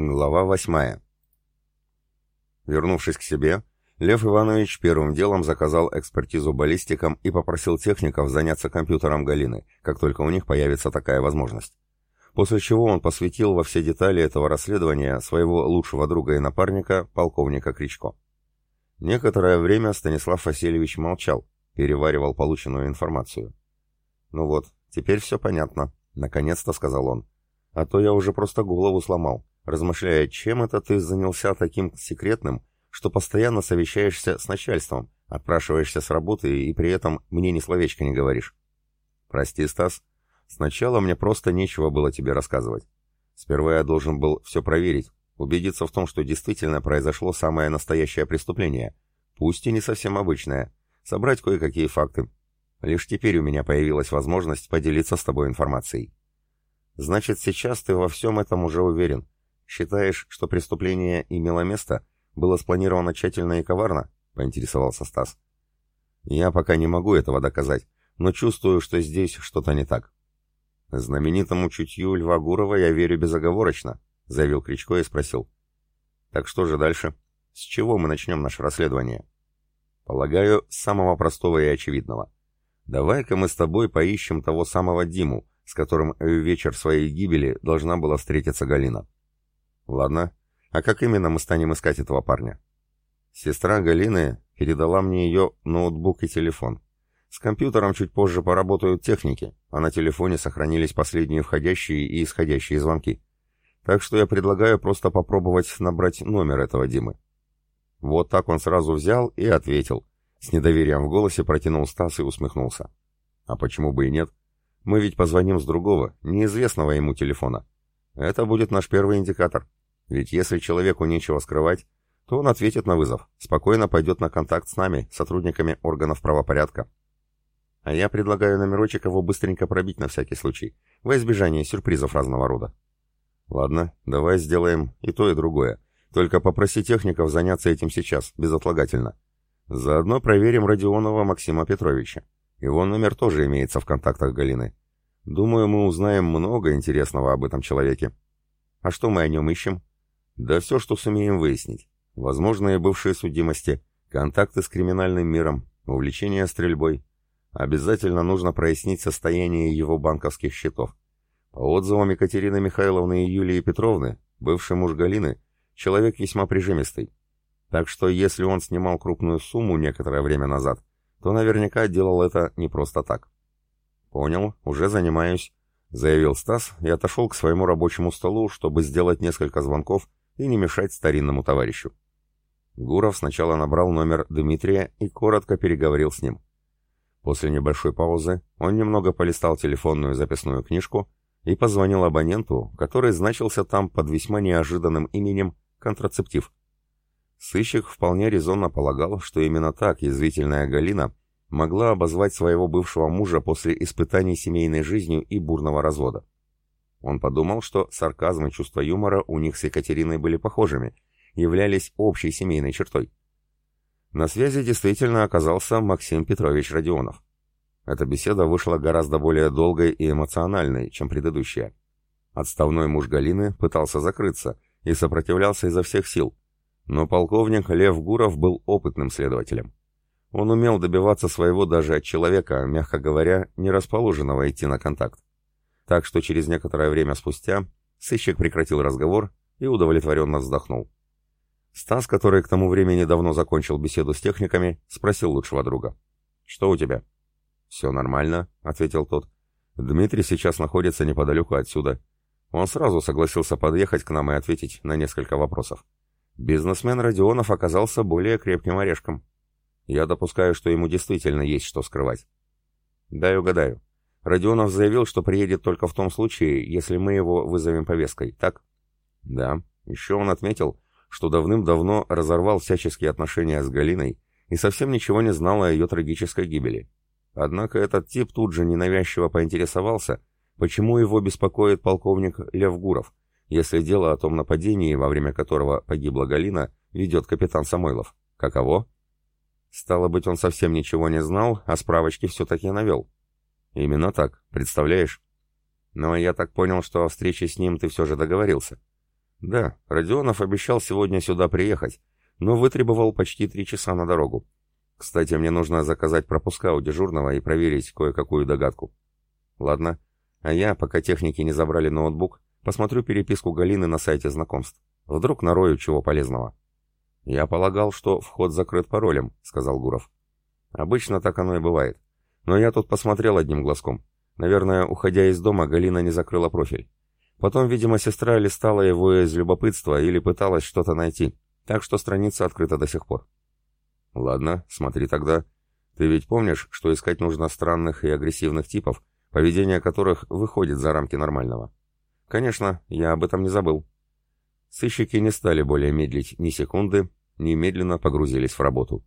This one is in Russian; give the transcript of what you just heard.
Глава восьмая. Вернувшись к себе, Лев Иванович первым делом заказал экспертизу баллистикам и попросил техников заняться компьютером Галины, как только у них появится такая возможность. После чего он посвятил во все детали этого расследования своего лучшего друга и напарника, полковника Кричко. Некоторое время Станислав Васильевич молчал, переваривал полученную информацию. «Ну вот, теперь все понятно», — наконец-то сказал он. «А то я уже просто голову сломал, размышляя, чем это ты занялся таким секретным, что постоянно совещаешься с начальством, отпрашиваешься с работы и при этом мне ни словечко не говоришь. Прости, Стас, сначала мне просто нечего было тебе рассказывать. Сперва я должен был все проверить, убедиться в том, что действительно произошло самое настоящее преступление, пусть и не совсем обычное, собрать кое-какие факты. Лишь теперь у меня появилась возможность поделиться с тобой информацией. Значит, сейчас ты во всем этом уже уверен. Считаешь, что преступление имело место — было спланировано тщательно и коварно?» — поинтересовался Стас. «Я пока не могу этого доказать, но чувствую, что здесь что-то не так». «Знаменитому чутью Льва Гурова я верю безоговорочно», — заявил Кричко и спросил. «Так что же дальше? С чего мы начнем наше расследование?» «Полагаю, с самого простого и очевидного. Давай-ка мы с тобой поищем того самого Диму, с которым в вечер своей гибели должна была встретиться Галина». «Ладно, а как именно мы станем искать этого парня? Сестра Галины передала мне ее ноутбук и телефон. С компьютером чуть позже поработают техники, а на телефоне сохранились последние входящие и исходящие звонки. Так что я предлагаю просто попробовать набрать номер этого Димы. Вот так он сразу взял и ответил. С недоверием в голосе протянул Стас и усмехнулся. А почему бы и нет? Мы ведь позвоним с другого, неизвестного ему телефона. Это будет наш первый индикатор. Ведь если человеку нечего скрывать, то он ответит на вызов, спокойно пойдет на контакт с нами, сотрудниками органов правопорядка. А я предлагаю номерочек его быстренько пробить на всякий случай, во избежание сюрпризов разного рода. Ладно, давай сделаем и то, и другое. Только попроси техников заняться этим сейчас, безотлагательно. Заодно проверим Родионова Максима Петровича. Его номер тоже имеется в контактах Галины. Думаю, мы узнаем много интересного об этом человеке. А что мы о нем ищем? Да все, что сумеем выяснить. Возможные бывшие судимости, контакты с криминальным миром, увлечение стрельбой. Обязательно нужно прояснить состояние его банковских счетов. По отзывам Екатерины Михайловны и Юлии Петровны, бывший муж Галины, человек весьма прижимистый. Так что если он снимал крупную сумму некоторое время назад, то наверняка делал это не просто так. «Понял, уже занимаюсь», — заявил Стас и отошел к своему рабочему столу, чтобы сделать несколько звонков и не мешать старинному товарищу. Гуров сначала набрал номер Дмитрия и коротко переговорил с ним. После небольшой паузы он немного полистал телефонную записную книжку и позвонил абоненту, который значился там под весьма неожиданным именем «Контрацептив». Сыщик вполне резонно полагал, что именно так язвительная Галина могла обозвать своего бывшего мужа после испытаний семейной жизнью и бурного развода. Он подумал, что сарказм и чувство юмора у них с Екатериной были похожими, являлись общей семейной чертой. На связи действительно оказался Максим Петрович Родионов. Эта беседа вышла гораздо более долгой и эмоциональной, чем предыдущая. Отставной муж Галины пытался закрыться и сопротивлялся изо всех сил, но полковник Лев Гуров был опытным следователем. Он умел добиваться своего даже от человека, мягко говоря, не расположенного идти на контакт. Так что через некоторое время спустя сыщик прекратил разговор и удовлетворенно вздохнул. Стас, который к тому времени давно закончил беседу с техниками, спросил лучшего друга. «Что у тебя?» «Все нормально», — ответил тот. «Дмитрий сейчас находится неподалеку отсюда. Он сразу согласился подъехать к нам и ответить на несколько вопросов. Бизнесмен Родионов оказался более крепким орешком. Я допускаю, что ему действительно есть что скрывать. Дай угадаю. Родионов заявил, что приедет только в том случае, если мы его вызовем повесткой, так? Да. Еще он отметил, что давным-давно разорвал всяческие отношения с Галиной и совсем ничего не знал о ее трагической гибели. Однако этот тип тут же ненавязчиво поинтересовался, почему его беспокоит полковник Лев Гуров, если дело о том нападении, во время которого погибла Галина, ведет капитан Самойлов. Каково? Стало быть, он совсем ничего не знал, а справочки все-таки навел. Именно так, представляешь? Но я так понял, что о встрече с ним ты все же договорился. Да, Родионов обещал сегодня сюда приехать, но вытребовал почти три часа на дорогу. Кстати, мне нужно заказать пропуска у дежурного и проверить кое-какую догадку. Ладно. А я, пока техники не забрали ноутбук, посмотрю переписку Галины на сайте знакомств. Вдруг нарою чего полезного. Я полагал, что вход закрыт паролем, сказал Гуров. Обычно так оно и бывает. Но я тут посмотрел одним глазком. Наверное, уходя из дома, Галина не закрыла профиль. Потом, видимо, сестра листала его из любопытства или пыталась что-то найти, так что страница открыта до сих пор. Ладно, смотри тогда. Ты ведь помнишь, что искать нужно странных и агрессивных типов, поведение которых выходит за рамки нормального? Конечно, я об этом не забыл. Сыщики не стали более медлить ни секунды, немедленно погрузились в работу.